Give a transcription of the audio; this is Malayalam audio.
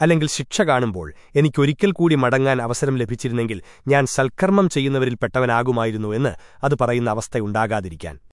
അല്ലെങ്കിൽ ശിക്ഷ കാണുമ്പോൾ എനിക്കൊരിക്കൽ കൂടി മടങ്ങാൻ അവസരം ലഭിച്ചിരുന്നെങ്കിൽ ഞാൻ സൽക്കർമ്മം ചെയ്യുന്നവരിൽ പെട്ടവനാകുമായിരുന്നു എന്ന് അത് പറയുന്ന അവസ്ഥയുണ്ടാകാതിരിക്കാൻ.